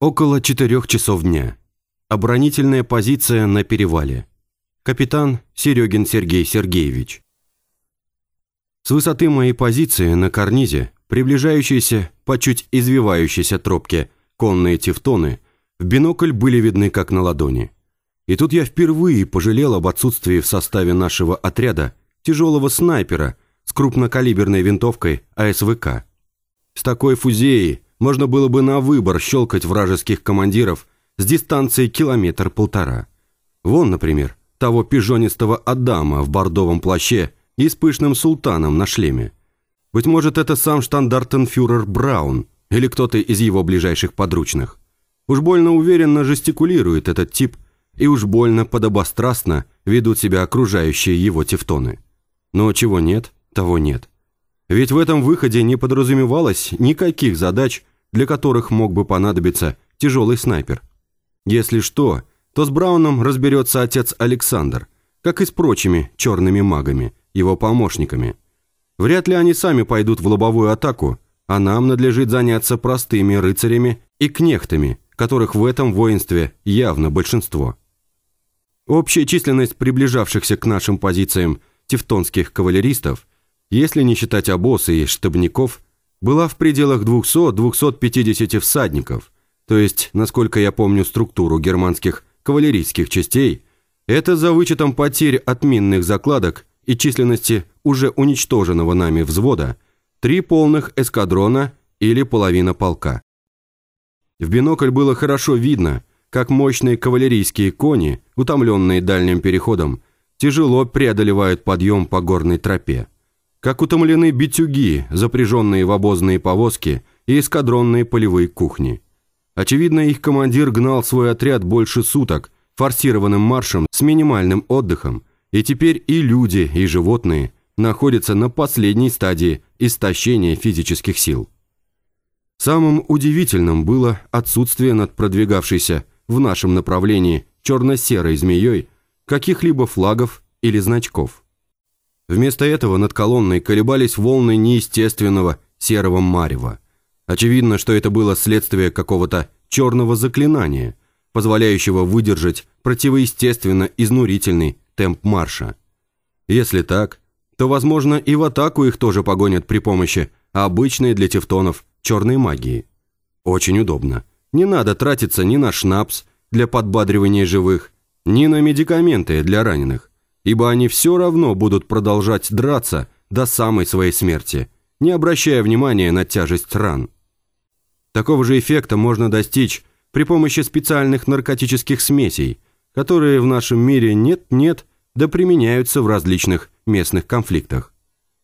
Около четырех часов дня. Оборонительная позиция на перевале. Капитан Серегин Сергей Сергеевич. С высоты моей позиции на карнизе, приближающиеся по чуть извивающейся тропке конные тевтоны, в бинокль были видны как на ладони. И тут я впервые пожалел об отсутствии в составе нашего отряда тяжелого снайпера с крупнокалиберной винтовкой АСВК. С такой фузеей можно было бы на выбор щелкать вражеских командиров с дистанции километр-полтора. Вон, например, того пижонистого Адама в бордовом плаще и с пышным султаном на шлеме. Быть может, это сам штандартенфюрер Браун или кто-то из его ближайших подручных. Уж больно уверенно жестикулирует этот тип, и уж больно подобострастно ведут себя окружающие его тевтоны. Но чего нет, того нет. Ведь в этом выходе не подразумевалось никаких задач, для которых мог бы понадобиться тяжелый снайпер. Если что, то с Брауном разберется отец Александр, как и с прочими черными магами, его помощниками. Вряд ли они сами пойдут в лобовую атаку, а нам надлежит заняться простыми рыцарями и кнехтами, которых в этом воинстве явно большинство. Общая численность приближавшихся к нашим позициям тевтонских кавалеристов, если не считать обоз и штабников, была в пределах 200-250 всадников, то есть, насколько я помню структуру германских кавалерийских частей, это за вычетом потерь от минных закладок и численности уже уничтоженного нами взвода, три полных эскадрона или половина полка. В бинокль было хорошо видно, как мощные кавалерийские кони, утомленные дальним переходом, тяжело преодолевают подъем по горной тропе как утомлены битюги, запряженные в обозные повозки и эскадронные полевые кухни. Очевидно, их командир гнал свой отряд больше суток, форсированным маршем с минимальным отдыхом, и теперь и люди, и животные находятся на последней стадии истощения физических сил. Самым удивительным было отсутствие над продвигавшейся в нашем направлении черно-серой змеей каких-либо флагов или значков. Вместо этого над колонной колебались волны неестественного серого марева. Очевидно, что это было следствие какого-то черного заклинания, позволяющего выдержать противоестественно изнурительный темп марша. Если так, то, возможно, и в атаку их тоже погонят при помощи обычной для тевтонов черной магии. Очень удобно. Не надо тратиться ни на шнапс для подбадривания живых, ни на медикаменты для раненых ибо они все равно будут продолжать драться до самой своей смерти, не обращая внимания на тяжесть ран. Такого же эффекта можно достичь при помощи специальных наркотических смесей, которые в нашем мире нет-нет, да применяются в различных местных конфликтах.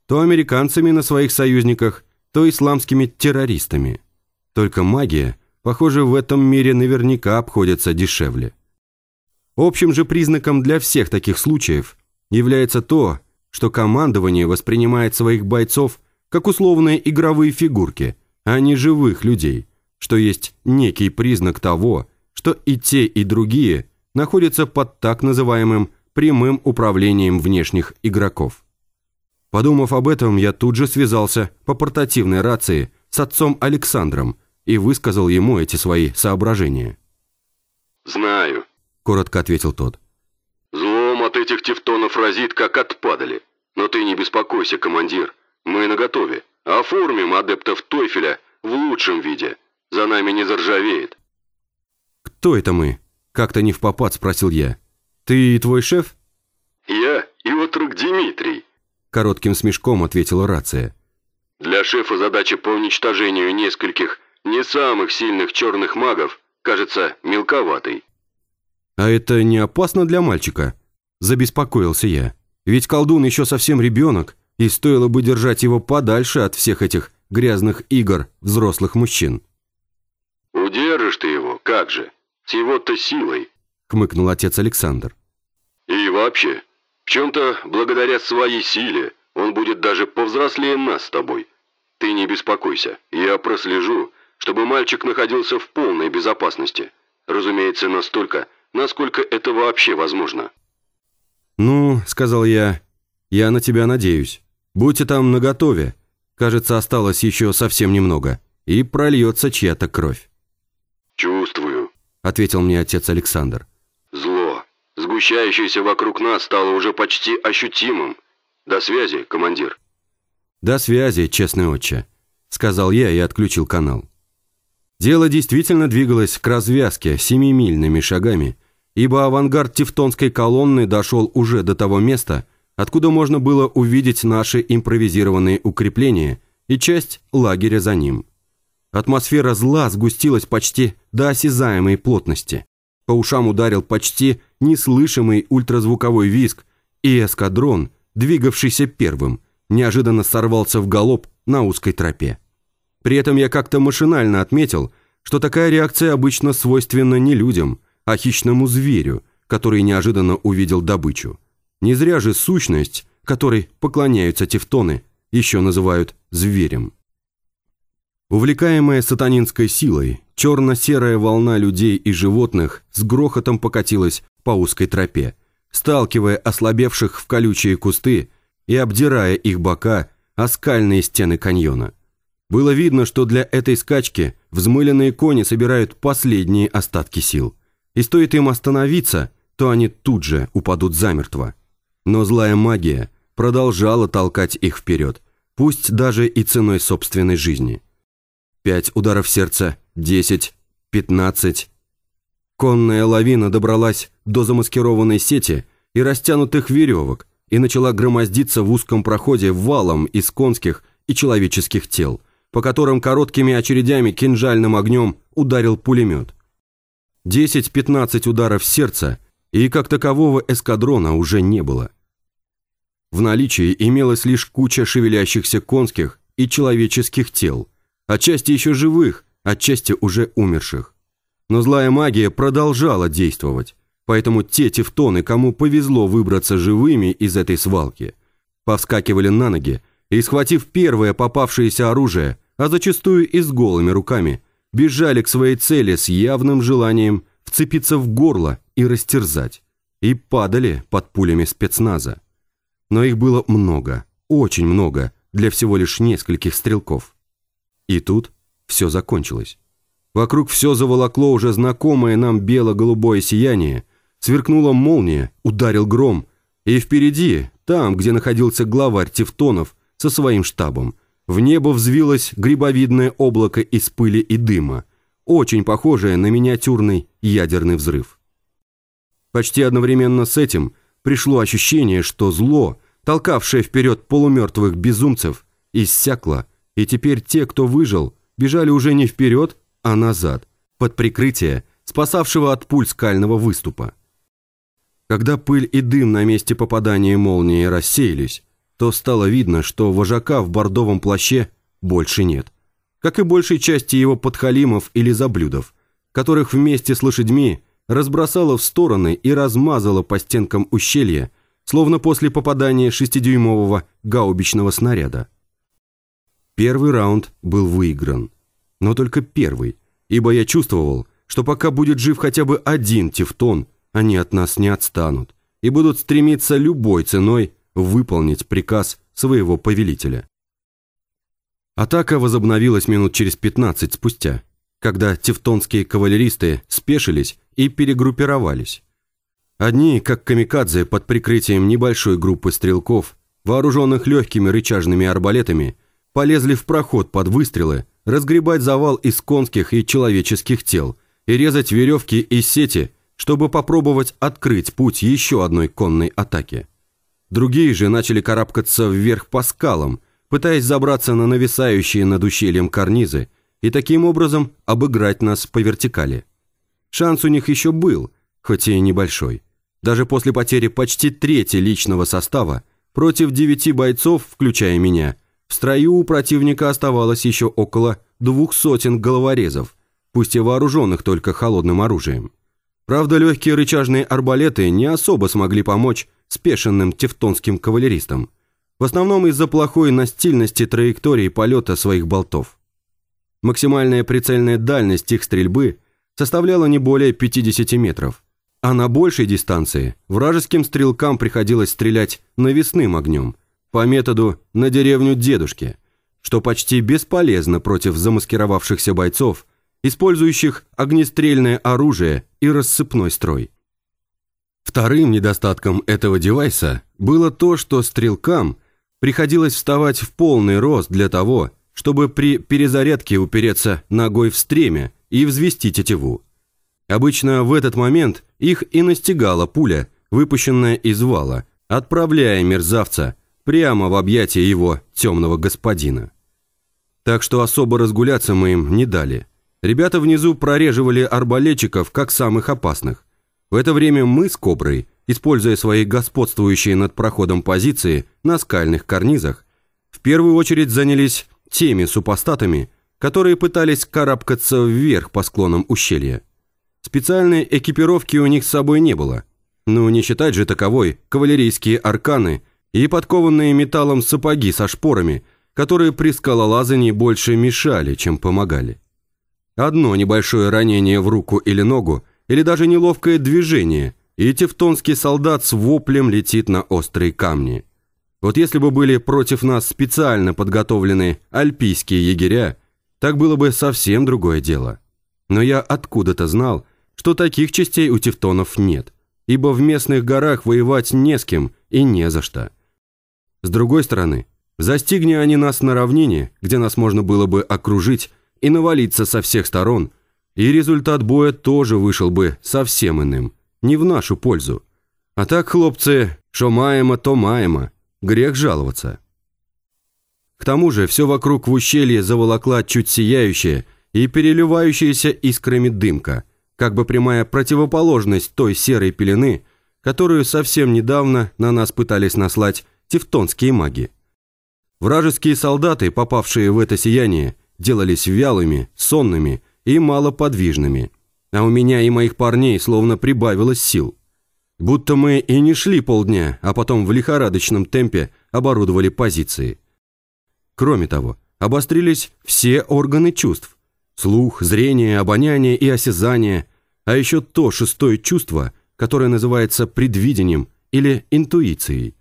То американцами на своих союзниках, то исламскими террористами. Только магия, похоже, в этом мире наверняка обходится дешевле. Общим же признаком для всех таких случаев является то, что командование воспринимает своих бойцов как условные игровые фигурки, а не живых людей, что есть некий признак того, что и те, и другие находятся под так называемым прямым управлением внешних игроков. Подумав об этом, я тут же связался по портативной рации с отцом Александром и высказал ему эти свои соображения. «Знаю», коротко ответил тот. «Злом от этих тевтонов разит, как от падали. Но ты не беспокойся, командир. Мы наготове. Оформим адептов Тойфеля в лучшем виде. За нами не заржавеет». «Кто это мы?» Как-то не в попад спросил я. «Ты и твой шеф?» «Я и отрок Дмитрий», коротким смешком ответила рация. «Для шефа задача по уничтожению нескольких не самых сильных черных магов кажется мелковатой». «А это не опасно для мальчика?» Забеспокоился я. «Ведь колдун еще совсем ребенок, и стоило бы держать его подальше от всех этих грязных игр взрослых мужчин». «Удержишь ты его, как же, с его-то силой», хмыкнул отец Александр. «И вообще, в чем-то благодаря своей силе он будет даже повзрослее нас с тобой. Ты не беспокойся, я прослежу, чтобы мальчик находился в полной безопасности. Разумеется, настолько, насколько это вообще возможно. «Ну, — сказал я, — я на тебя надеюсь. Будьте там наготове. Кажется, осталось еще совсем немного, и прольется чья-то кровь». «Чувствую. ответил мне отец Александр. Зло, сгущающееся вокруг нас, стало уже почти ощутимым. До связи, командир. До связи, честный отче, сказал я и отключил канал. Дело действительно двигалось к развязке семимильными шагами, ибо авангард Тевтонской колонны дошел уже до того места, откуда можно было увидеть наши импровизированные укрепления и часть лагеря за ним. Атмосфера зла сгустилась почти до осязаемой плотности. По ушам ударил почти неслышимый ультразвуковой визг, и эскадрон, двигавшийся первым, неожиданно сорвался в галоп на узкой тропе. При этом я как-то машинально отметил, что такая реакция обычно свойственна не людям, а хищному зверю, который неожиданно увидел добычу. Не зря же сущность, которой поклоняются тевтоны, еще называют зверем. Увлекаемая сатанинской силой, черно-серая волна людей и животных с грохотом покатилась по узкой тропе, сталкивая ослабевших в колючие кусты и обдирая их бока о скальные стены каньона. Было видно, что для этой скачки взмыленные кони собирают последние остатки сил. И стоит им остановиться, то они тут же упадут замертво. Но злая магия продолжала толкать их вперед, пусть даже и ценой собственной жизни. Пять ударов сердца, десять, пятнадцать. Конная лавина добралась до замаскированной сети и растянутых веревок и начала громоздиться в узком проходе валом из конских и человеческих тел – по которым короткими очередями кинжальным огнем ударил пулемет. 10-15 ударов сердца, и как такового эскадрона уже не было. В наличии имелась лишь куча шевелящихся конских и человеческих тел, отчасти еще живых, отчасти уже умерших. Но злая магия продолжала действовать, поэтому те тевтоны, кому повезло выбраться живыми из этой свалки, повскакивали на ноги и, схватив первое попавшееся оружие, а зачастую и с голыми руками, бежали к своей цели с явным желанием вцепиться в горло и растерзать, и падали под пулями спецназа. Но их было много, очень много, для всего лишь нескольких стрелков. И тут все закончилось. Вокруг все заволокло уже знакомое нам бело-голубое сияние, сверкнула молния, ударил гром, и впереди, там, где находился главарь Тевтонов со своим штабом, в небо взвилось грибовидное облако из пыли и дыма, очень похожее на миниатюрный ядерный взрыв. Почти одновременно с этим пришло ощущение, что зло, толкавшее вперед полумертвых безумцев, иссякло, и теперь те, кто выжил, бежали уже не вперед, а назад, под прикрытие спасавшего от пуль скального выступа. Когда пыль и дым на месте попадания молнии рассеялись, то стало видно, что вожака в бордовом плаще больше нет. Как и большей части его подхалимов или заблюдов, которых вместе с лошадьми разбросало в стороны и размазало по стенкам ущелья, словно после попадания шестидюймового гаубичного снаряда. Первый раунд был выигран. Но только первый, ибо я чувствовал, что пока будет жив хотя бы один тевтон, они от нас не отстанут и будут стремиться любой ценой выполнить приказ своего повелителя. Атака возобновилась минут через 15 спустя, когда тевтонские кавалеристы спешились и перегруппировались. Одни, как камикадзе под прикрытием небольшой группы стрелков, вооруженных легкими рычажными арбалетами, полезли в проход под выстрелы, разгребать завал из конских и человеческих тел и резать веревки и сети, чтобы попробовать открыть путь еще одной конной атаке. Другие же начали карабкаться вверх по скалам, пытаясь забраться на нависающие над ущельем карнизы и таким образом обыграть нас по вертикали. Шанс у них еще был, хоть и небольшой. Даже после потери почти трети личного состава против девяти бойцов, включая меня, в строю у противника оставалось еще около двух сотен головорезов, пусть и вооруженных только холодным оружием. Правда, легкие рычажные арбалеты не особо смогли помочь спешенным тевтонским кавалеристам, в основном из-за плохой настильности траектории полета своих болтов. Максимальная прицельная дальность их стрельбы составляла не более 50 метров, а на большей дистанции вражеским стрелкам приходилось стрелять навесным огнем, по методу «на деревню дедушки», что почти бесполезно против замаскировавшихся бойцов использующих огнестрельное оружие и рассыпной строй. Вторым недостатком этого девайса было то, что стрелкам приходилось вставать в полный рост для того, чтобы при перезарядке упереться ногой в стремя и взвести тетиву. Обычно в этот момент их и настигала пуля, выпущенная из вала, отправляя мерзавца прямо в объятия его темного господина. Так что особо разгуляться мы им не дали. Ребята внизу прореживали арбалетчиков как самых опасных. В это время мы с Коброй, используя свои господствующие над проходом позиции на скальных карнизах, в первую очередь занялись теми супостатами, которые пытались карабкаться вверх по склонам ущелья. Специальной экипировки у них с собой не было. Ну, не считать же таковой кавалерийские арканы и подкованные металлом сапоги со шпорами, которые при скалолазании больше мешали, чем помогали. Одно небольшое ранение в руку или ногу – или даже неловкое движение, и тевтонский солдат с воплем летит на острые камни. Вот если бы были против нас специально подготовленные альпийские егеря, так было бы совсем другое дело. Но я откуда-то знал, что таких частей у тевтонов нет, ибо в местных горах воевать не с кем и не за что. С другой стороны, застигни они нас на равнине, где нас можно было бы окружить и навалиться со всех сторон – и результат боя тоже вышел бы совсем иным, не в нашу пользу. А так, хлопцы, что маемо, то маемо, грех жаловаться. К тому же все вокруг в ущелье заволокла чуть сияющая и переливающаяся искрами дымка, как бы прямая противоположность той серой пелены, которую совсем недавно на нас пытались наслать тевтонские маги. Вражеские солдаты, попавшие в это сияние, делались вялыми, сонными и малоподвижными, а у меня и моих парней словно прибавилось сил. Будто мы и не шли полдня, а потом в лихорадочном темпе оборудовали позиции. Кроме того, обострились все органы чувств. Слух, зрение, обоняние и осязание, а еще то шестое чувство, которое называется предвидением или интуицией.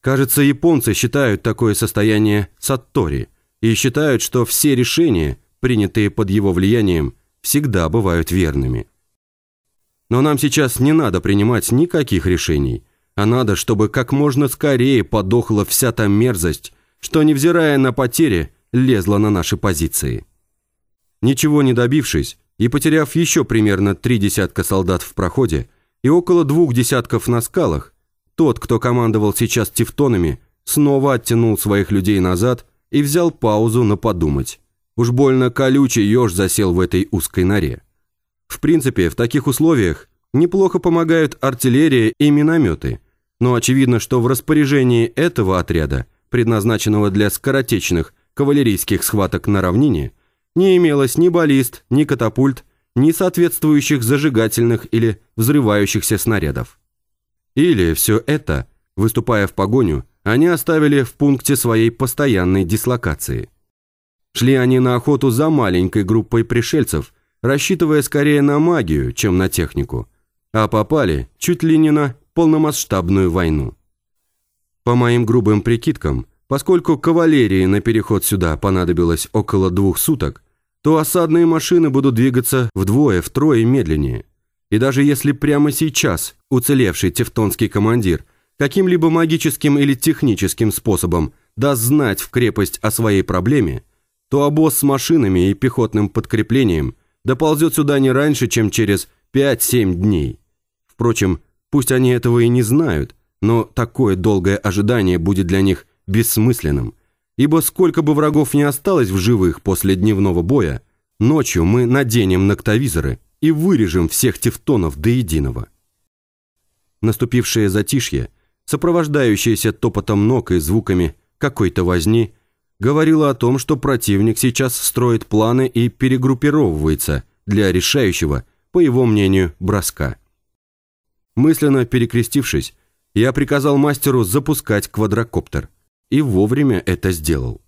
Кажется, японцы считают такое состояние саттори и считают, что все решения – принятые под его влиянием, всегда бывают верными. Но нам сейчас не надо принимать никаких решений, а надо, чтобы как можно скорее подохла вся та мерзость, что, невзирая на потери, лезла на наши позиции. Ничего не добившись и потеряв еще примерно три десятка солдат в проходе и около двух десятков на скалах, тот, кто командовал сейчас тевтонами, снова оттянул своих людей назад и взял паузу на подумать. Уж больно колючий еж засел в этой узкой норе. В принципе, в таких условиях неплохо помогают артиллерия и минометы, но очевидно, что в распоряжении этого отряда, предназначенного для скоротечных кавалерийских схваток на равнине, не имелось ни баллист, ни катапульт, ни соответствующих зажигательных или взрывающихся снарядов. Или все это, выступая в погоню, они оставили в пункте своей постоянной дислокации – Шли они на охоту за маленькой группой пришельцев, рассчитывая скорее на магию, чем на технику, а попали чуть ли не на полномасштабную войну. По моим грубым прикидкам, поскольку кавалерии на переход сюда понадобилось около двух суток, то осадные машины будут двигаться вдвое-втрое медленнее. И даже если прямо сейчас уцелевший тевтонский командир каким-либо магическим или техническим способом даст знать в крепость о своей проблеме, то обоз с машинами и пехотным подкреплением доползет сюда не раньше, чем через 5-7 дней. Впрочем, пусть они этого и не знают, но такое долгое ожидание будет для них бессмысленным, ибо сколько бы врагов не осталось в живых после дневного боя, ночью мы наденем ноктовизоры и вырежем всех тевтонов до единого. Наступившее затишье, сопровождающееся топотом ног и звуками какой-то возни – говорила о том, что противник сейчас строит планы и перегруппировывается для решающего, по его мнению, броска. Мысленно перекрестившись, я приказал мастеру запускать квадрокоптер. И вовремя это сделал.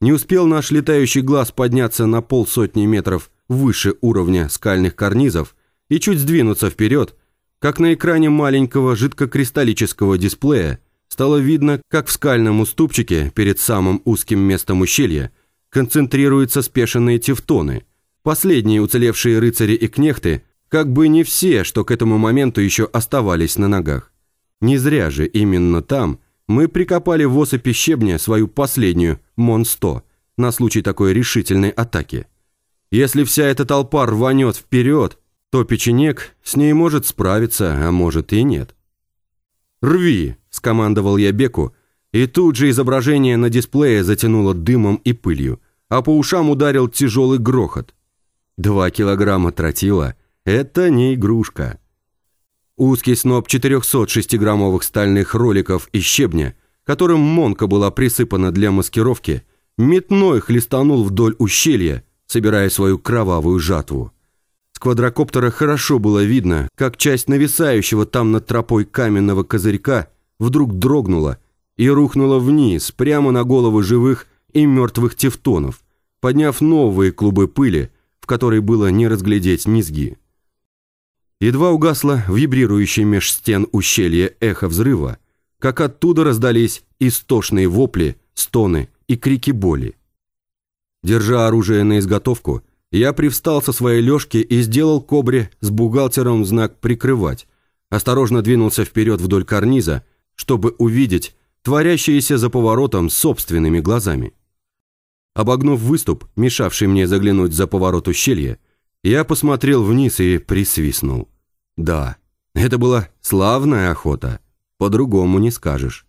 Не успел наш летающий глаз подняться на полсотни метров выше уровня скальных карнизов и чуть сдвинуться вперед, как на экране маленького жидкокристаллического дисплея стало видно, как в скальном уступчике перед самым узким местом ущелья концентрируются спешенные тевтоны, Последние уцелевшие рыцари и кнехты, как бы не все, что к этому моменту еще оставались на ногах. Не зря же именно там мы прикопали в осыпи щебня свою последнюю Мон-100 на случай такой решительной атаки. Если вся эта толпа рванет вперед, то печенек с ней может справиться, а может и нет. «Рви!» – скомандовал я Беку, и тут же изображение на дисплее затянуло дымом и пылью, а по ушам ударил тяжелый грохот. Два килограмма тротила – это не игрушка. Узкий сноп 406-граммовых стальных роликов и щебня, которым Монка была присыпана для маскировки, метной хлестанул вдоль ущелья, собирая свою кровавую жатву. С квадрокоптера хорошо было видно, как часть нависающего там над тропой каменного козырька вдруг дрогнула и рухнула вниз, прямо на головы живых и мертвых тевтонов, подняв новые клубы пыли, в которой было не разглядеть низги. Едва угасло вибрирующее меж стен ущелье эхо взрыва, как оттуда раздались истошные вопли, стоны и крики боли. Держа оружие на изготовку, я привстал со своей лёжки и сделал кобре с бухгалтером знак «прикрывать», осторожно двинулся вперед вдоль карниза, чтобы увидеть творящееся за поворотом собственными глазами. Обогнув выступ, мешавший мне заглянуть за поворот ущелья, я посмотрел вниз и присвистнул. Да, это была славная охота, по-другому не скажешь.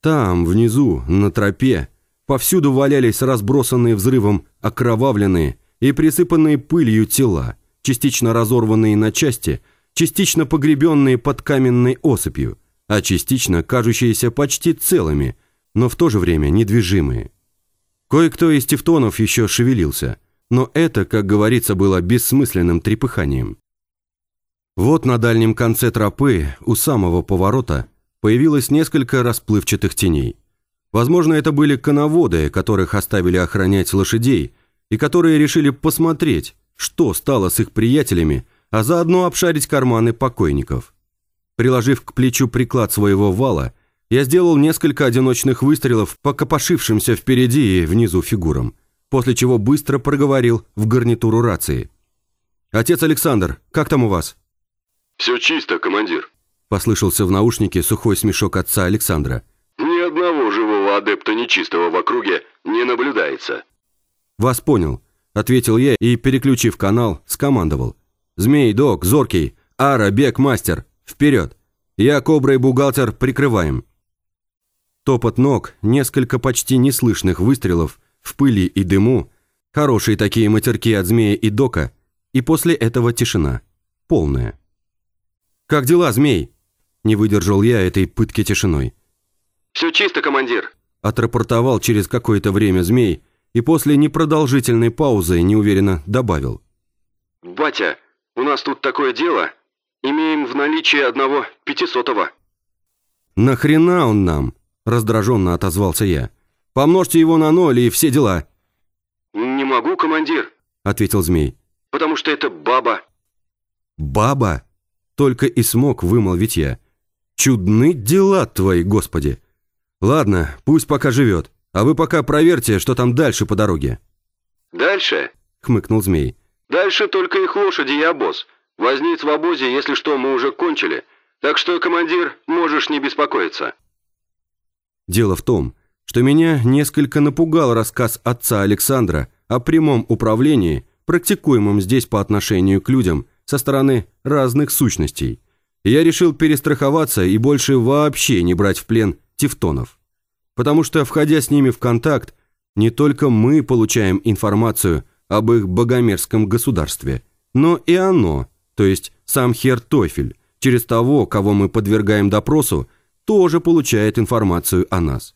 Там, внизу, на тропе, повсюду валялись разбросанные взрывом окровавленные и присыпанные пылью тела, частично разорванные на части, частично погребенные под каменной осыпью, а частично кажущиеся почти целыми, но в то же время недвижимые. Кое-кто из тевтонов еще шевелился, но это, как говорится, было бессмысленным трепыханием. Вот на дальнем конце тропы, у самого поворота, появилось несколько расплывчатых теней. Возможно, это были коноводы, которых оставили охранять лошадей, и которые решили посмотреть, что стало с их приятелями, а заодно обшарить карманы покойников. Приложив к плечу приклад своего вала, я сделал несколько одиночных выстрелов по копошившимся впереди и внизу фигурам, после чего быстро проговорил в гарнитуру рации. «Отец Александр, как там у вас?» «Все чисто, командир», – послышался в наушнике сухой смешок отца Александра. «Ни одного живого адепта нечистого в округе не наблюдается». «Вас понял», – ответил я и, переключив канал, скомандовал. «Змей, док, зоркий, ара, бег, мастер, вперед! Я, кобра и бухгалтер, прикрываем». Топот ног, несколько почти неслышных выстрелов, в пыли и дыму, хорошие такие матерки от змея и дока, и после этого тишина. Полная. «Как дела, змей?» Не выдержал я этой пытки тишиной. «Все чисто, командир», отрапортовал через какое-то время змей и после непродолжительной паузы неуверенно добавил. «Батя, у нас тут такое дело. Имеем в наличии одного пятисотого». «Нахрена он нам?» Раздраженно отозвался я. «Помножьте его на ноль и все дела». «Не могу, командир», — ответил змей. «Потому что это баба». «Баба?» Только и смог вымолвить я. «Чудны дела твои, господи!» «Ладно, пусть пока живет, а вы пока проверьте, что там дальше по дороге». «Дальше?» — хмыкнул змей. «Дальше только их лошади и обоз. Возниц в обозе, если что, мы уже кончили. Так что, командир, можешь не беспокоиться». Дело в том, что меня несколько напугал рассказ отца Александра о прямом управлении, практикуемом здесь по отношению к людям со стороны разных сущностей. я решил перестраховаться и больше вообще не брать в плен тевтонов. Потому что, входя с ними в контакт, не только мы получаем информацию об их богомерзком государстве, но и оно, то есть сам Хер Тофель, через того, кого мы подвергаем допросу, тоже получает информацию о нас.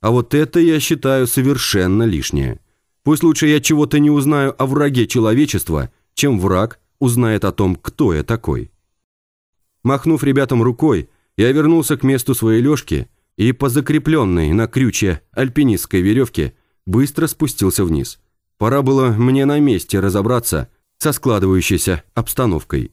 А вот это я считаю совершенно лишнее. Пусть лучше я чего-то не узнаю о враге человечества, чем враг узнает о том, кто я такой. Махнув ребятам рукой, я вернулся к месту своей лёжки и по закрепленной на крюче альпинистской веревке быстро спустился вниз. Пора было мне на месте разобраться со складывающейся обстановкой.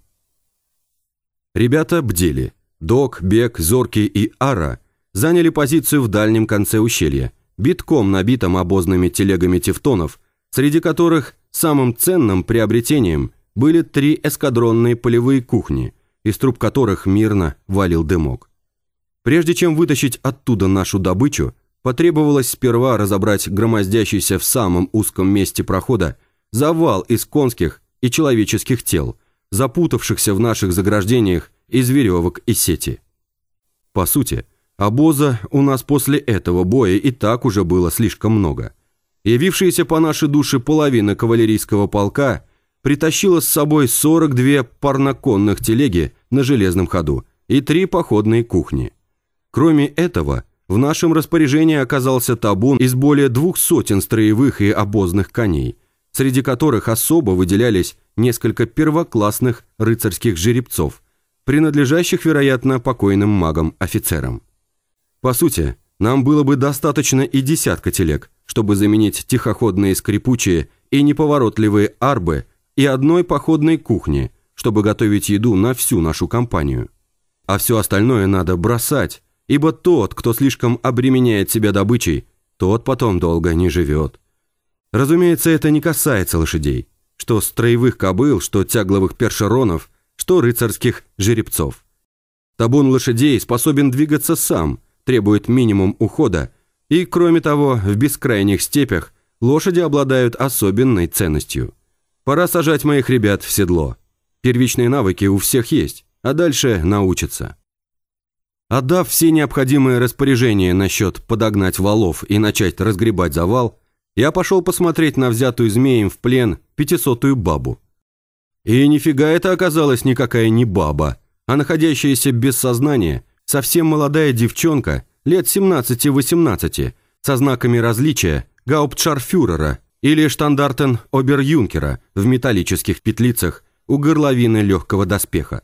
Ребята бдели – Док, Бек, Зорки и Ара заняли позицию в дальнем конце ущелья, битком набитом обозными телегами тевтонов, среди которых самым ценным приобретением были три эскадронные полевые кухни, из труб которых мирно валил дымок. Прежде чем вытащить оттуда нашу добычу, потребовалось сперва разобрать громоздящийся в самом узком месте прохода завал из конских и человеческих тел, запутавшихся в наших заграждениях из веревок и сети. По сути, обоза у нас после этого боя и так уже было слишком много. Явившаяся по нашей душе половина кавалерийского полка притащила с собой 42 парноконных телеги на железном ходу и три походные кухни. Кроме этого, в нашем распоряжении оказался табун из более двух сотен строевых и обозных коней, среди которых особо выделялись несколько первоклассных рыцарских жеребцов, принадлежащих, вероятно, покойным магам-офицерам. По сути, нам было бы достаточно и десятка телег, чтобы заменить тихоходные скрипучие и неповоротливые арбы и одной походной кухни, чтобы готовить еду на всю нашу компанию. А все остальное надо бросать, ибо тот, кто слишком обременяет себя добычей, тот потом долго не живет. Разумеется, это не касается лошадей, что строевых кобыл, что тягловых першеронов, что рыцарских жеребцов. Табун лошадей способен двигаться сам, требует минимум ухода, и, кроме того, в бескрайних степях лошади обладают особенной ценностью. Пора сажать моих ребят в седло. Первичные навыки у всех есть, а дальше научатся. Отдав все необходимые распоряжения насчет подогнать валов и начать разгребать завал, я пошел посмотреть на взятую змеем в плен пятисотую бабу. И нифига это оказалась никакая не баба, а находящаяся без сознания, совсем молодая девчонка, лет 17-18, со знаками различия гауптшарфюрера или штандартен обер-юнкера в металлических петлицах у горловины легкого доспеха.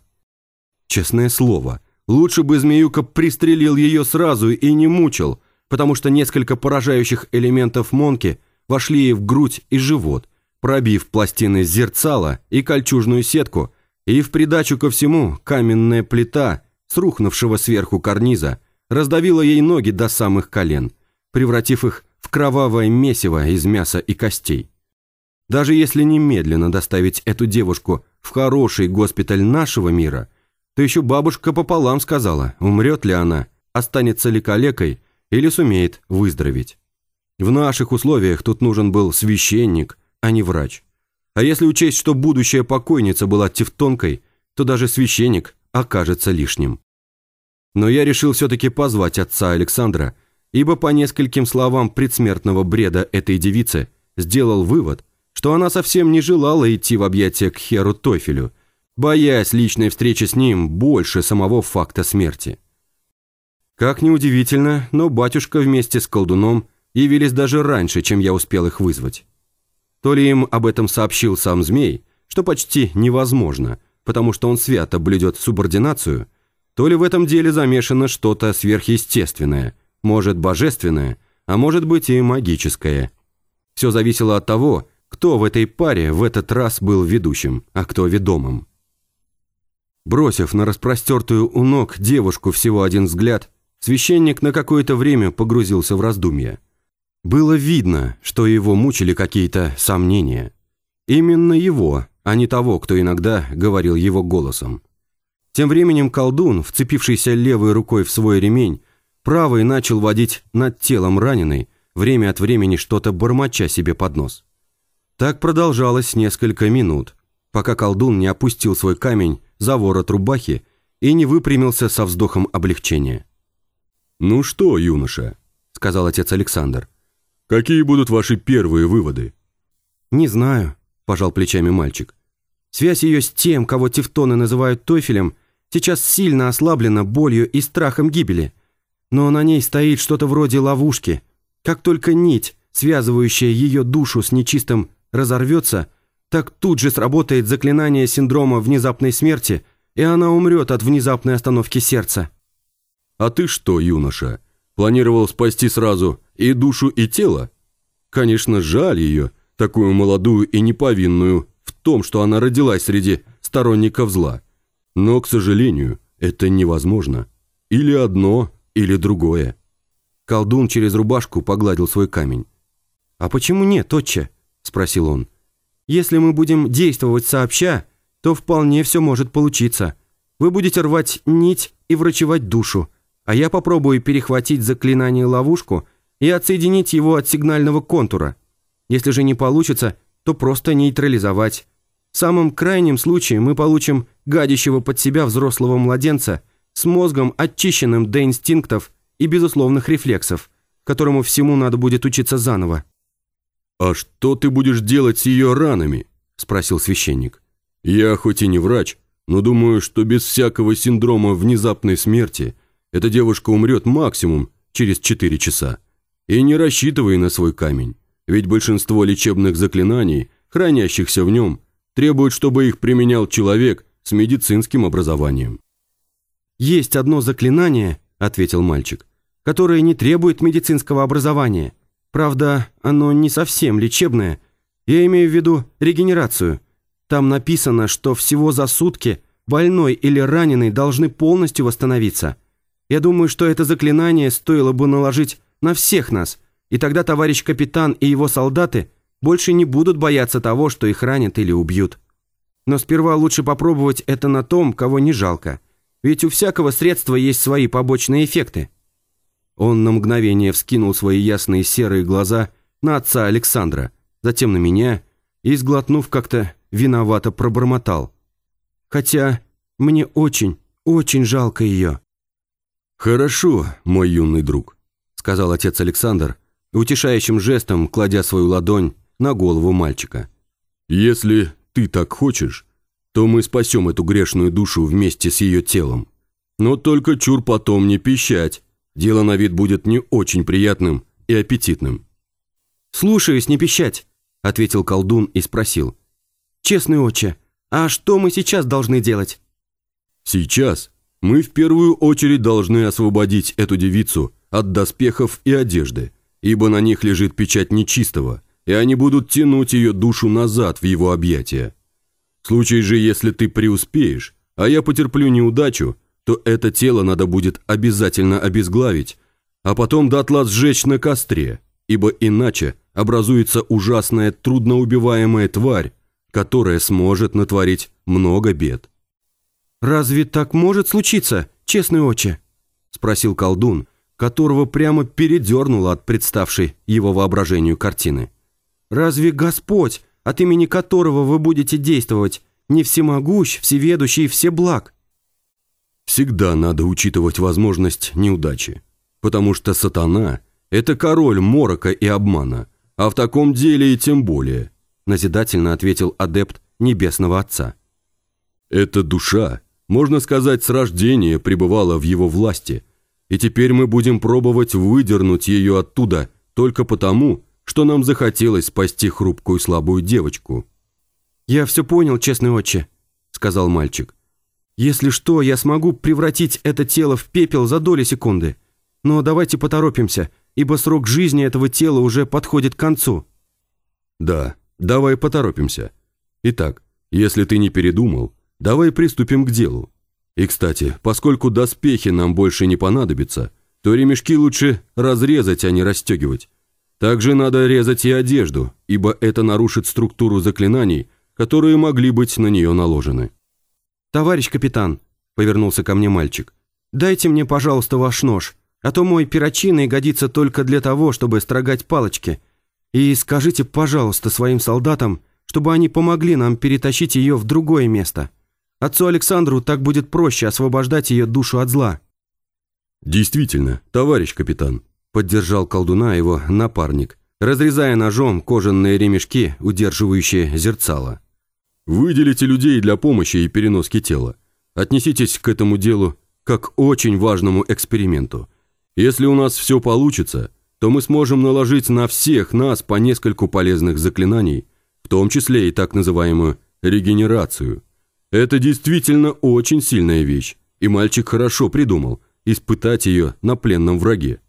Честное слово, лучше бы Змеюка пристрелил ее сразу и не мучил, потому что несколько поражающих элементов Монки вошли ей в грудь и живот, пробив пластины зерцала и кольчужную сетку, и в придачу ко всему каменная плита с рухнувшего сверху карниза раздавила ей ноги до самых колен, превратив их в кровавое месиво из мяса и костей. Даже если немедленно доставить эту девушку в хороший госпиталь нашего мира, то еще бабушка пополам сказала, умрет ли она, останется ли калекой или сумеет выздороветь. В наших условиях тут нужен был священник, а не врач. А если учесть, что будущая покойница была тевтонкой, то даже священник окажется лишним. Но я решил все-таки позвать отца Александра, ибо по нескольким словам предсмертного бреда этой девицы сделал вывод, что она совсем не желала идти в объятия к Херу Тофелю, боясь личной встречи с ним больше самого факта смерти. Как ни удивительно, но батюшка вместе с колдуном явились даже раньше, чем я успел их вызвать. То ли им об этом сообщил сам змей, что почти невозможно, потому что он свято блюдет субординацию, то ли в этом деле замешано что-то сверхъестественное, может божественное, а может быть и магическое. Все зависело от того, кто в этой паре в этот раз был ведущим, а кто ведомым. Бросив на распростертую у ног девушку всего один взгляд, Священник на какое-то время погрузился в раздумья. Было видно, что его мучили какие-то сомнения. Именно его, а не того, кто иногда говорил его голосом. Тем временем колдун, вцепившийся левой рукой в свой ремень, правой начал водить над телом раненой, время от времени что-то бормоча себе под нос. Так продолжалось несколько минут, пока колдун не опустил свой камень за ворот рубахи и не выпрямился со вздохом облегчения. «Ну что, юноша», — сказал отец Александр, — «какие будут ваши первые выводы?» «Не знаю», — пожал плечами мальчик. «Связь ее с тем, кого тевтоны называют Тойфелем, сейчас сильно ослаблена болью и страхом гибели. Но на ней стоит что-то вроде ловушки. Как только нить, связывающая ее душу с нечистым, разорвется, так тут же сработает заклинание синдрома внезапной смерти, и она умрет от внезапной остановки сердца». «А ты что, юноша, планировал спасти сразу и душу, и тело? Конечно, жаль ее, такую молодую и неповинную, в том, что она родилась среди сторонников зла. Но, к сожалению, это невозможно. Или одно, или другое». Колдун через рубашку погладил свой камень. «А почему нет, отче?» – спросил он. «Если мы будем действовать сообща, то вполне все может получиться. Вы будете рвать нить и врачевать душу, а я попробую перехватить заклинание-ловушку и отсоединить его от сигнального контура. Если же не получится, то просто нейтрализовать. В самом крайнем случае мы получим гадящего под себя взрослого младенца с мозгом, очищенным до инстинктов и безусловных рефлексов, которому всему надо будет учиться заново. «А что ты будешь делать с ее ранами?» – спросил священник. «Я хоть и не врач, но думаю, что без всякого синдрома внезапной смерти эта девушка умрет максимум через 4 часа. И не рассчитывай на свой камень, ведь большинство лечебных заклинаний, хранящихся в нем, требуют, чтобы их применял человек с медицинским образованием. «Есть одно заклинание», — ответил мальчик, «которое не требует медицинского образования. Правда, оно не совсем лечебное. Я имею в виду регенерацию. Там написано, что всего за сутки больной или раненый должны полностью восстановиться. Я думаю, что это заклинание стоило бы наложить на всех нас, и тогда товарищ капитан и его солдаты больше не будут бояться того, что их ранят или убьют. Но сперва лучше попробовать это на том, кого не жалко. Ведь у всякого средства есть свои побочные эффекты. Он на мгновение вскинул свои ясные серые глаза на отца Александра, затем на меня и, сглотнув как-то, виновато пробормотал. «Хотя мне очень, очень жалко ее». «Хорошо, мой юный друг», — сказал отец Александр, утешающим жестом кладя свою ладонь на голову мальчика. «Если ты так хочешь, то мы спасем эту грешную душу вместе с ее телом. Но только чур потом не пищать, дело на вид будет не очень приятным и аппетитным». «Слушаюсь, не пищать», — ответил колдун и спросил. «Честный отче, а что мы сейчас должны делать?» «Сейчас мы в первую очередь должны освободить эту девицу от доспехов и одежды, ибо на них лежит печать нечистого, и они будут тянуть ее душу назад в его объятия. В случае же, если ты преуспеешь, а я потерплю неудачу, то это тело надо будет обязательно обезглавить, а потом дотла сжечь на костре, ибо иначе образуется ужасная трудноубиваемая тварь, которая сможет натворить много бед. «Разве так может случиться, честный отче?» – спросил колдун, которого прямо передернуло от представшей его воображению картины. «Разве Господь, от имени которого вы будете действовать, не всемогущ, всеведущий и всеблаг?» Всегда надо учитывать возможность неудачи, потому что сатана – это король морока и обмана, а в таком деле и тем более, назидательно ответил адепт Небесного Отца. Эта душа, можно сказать, с рождения пребывала в его власти – и теперь мы будем пробовать выдернуть ее оттуда только потому, что нам захотелось спасти хрупкую слабую девочку». «Я все понял, честный отче», — сказал мальчик. «Если что, я смогу превратить это тело в пепел за доли секунды. Но давайте поторопимся, ибо срок жизни этого тела уже подходит к концу». «Да, давай поторопимся. Итак, если ты не передумал, давай приступим к делу. И, кстати, поскольку доспехи нам больше не понадобятся, то ремешки лучше разрезать, а не расстегивать. Также надо резать и одежду, ибо это нарушит структуру заклинаний, которые могли быть на нее наложены. «Товарищ капитан», — повернулся ко мне мальчик, «дайте мне, пожалуйста, ваш нож, а то мой перочинный годится только для того, чтобы строгать палочки. И скажите, пожалуйста, своим солдатам, чтобы они помогли нам перетащить ее в другое место». Отцу Александру так будет проще освобождать ее душу от зла». «Действительно, товарищ капитан», — поддержал колдуна его напарник, разрезая ножом кожаные ремешки, удерживающие зерцало. «Выделите людей для помощи и переноски тела. Отнеситесь к этому делу как очень важному эксперименту. Если у нас все получится, то мы сможем наложить на всех нас по нескольку полезных заклинаний, в том числе и так называемую регенерацию». Это действительно очень сильная вещь, и мальчик хорошо придумал испытать ее на пленном враге.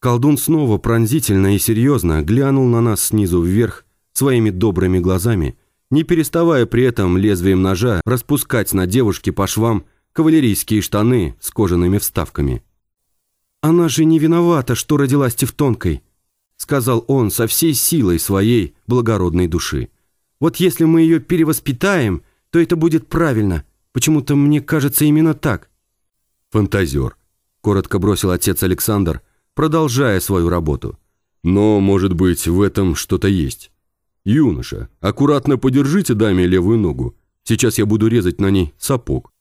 Колдун снова пронзительно и серьезно глянул на нас снизу вверх своими добрыми глазами, не переставая при этом лезвием ножа распускать на девушке по швам кавалерийские штаны с кожаными вставками. «Она же не виновата, что родилась тевтонкой», сказал он со всей силой своей благородной души. «Вот если мы ее перевоспитаем, то это будет правильно. Почему-то мне кажется именно так». «Фантазер», — коротко бросил отец Александр, продолжая свою работу. «Но, может быть, в этом что-то есть. Юноша, аккуратно подержите даме левую ногу. Сейчас я буду резать на ней сапог».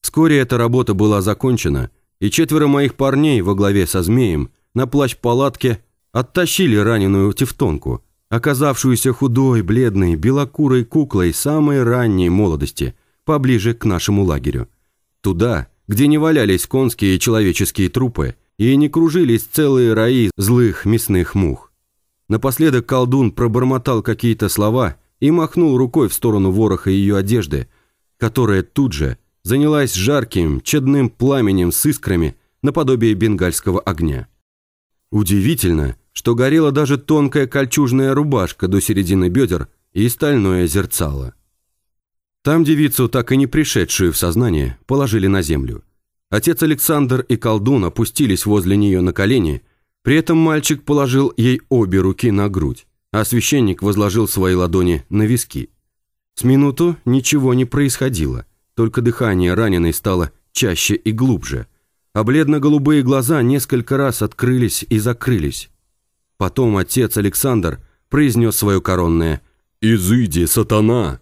Вскоре эта работа была закончена, и четверо моих парней во главе со змеем на плащ-палатке оттащили раненую тевтонку, оказавшуюся худой, бледной, белокурой куклой самой ранней молодости, поближе к нашему лагерю. Туда, где не валялись конские и человеческие трупы, и не кружились целые раи злых мясных мух. Напоследок колдун пробормотал какие-то слова и махнул рукой в сторону вороха ее одежды, которая тут же занялась жарким, чадным пламенем с искрами наподобие бенгальского огня. Удивительно, что горела даже тонкая кольчужная рубашка до середины бедер и стальное зерцало. Там девицу, так и не пришедшую в сознание, положили на землю. Отец Александр и колдун опустились возле нее на колени, при этом мальчик положил ей обе руки на грудь, а священник возложил свои ладони на виски. С минуту ничего не происходило, только дыхание раненой стало чаще и глубже – а бледно-голубые глаза несколько раз открылись и закрылись. Потом отец Александр произнес свое коронное «Изыди, сатана!»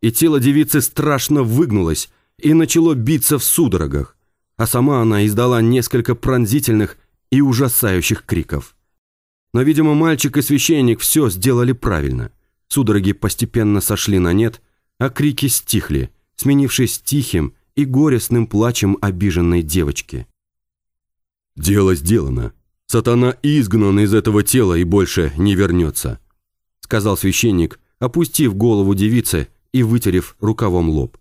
И тело девицы страшно выгнулось и начало биться в судорогах, а сама она издала несколько пронзительных и ужасающих криков. Но, видимо, мальчик и священник все сделали правильно. Судороги постепенно сошли на нет, а крики стихли, сменившись тихим и горестным плачем обиженной девочки. «Дело сделано. Сатана изгнан из этого тела и больше не вернется», сказал священник, опустив голову девицы и вытерев рукавом лоб.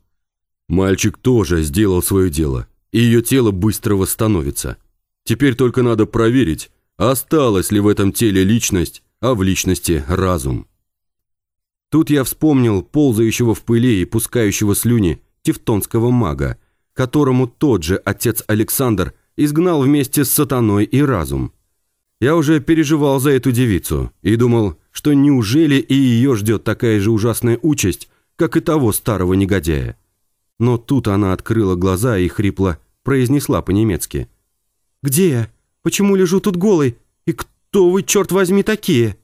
«Мальчик тоже сделал свое дело, и ее тело быстро восстановится. Теперь только надо проверить, осталась ли в этом теле личность, а в личности разум». Тут я вспомнил ползающего в пыли и пускающего слюни тевтонского мага, которому тот же отец Александр изгнал вместе с сатаной и разум. Я уже переживал за эту девицу и думал, что неужели и ее ждет такая же ужасная участь, как и того старого негодяя. Но тут она открыла глаза и хрипло произнесла по-немецки. «Где я? Почему лежу тут голой? И кто вы, черт возьми, такие?»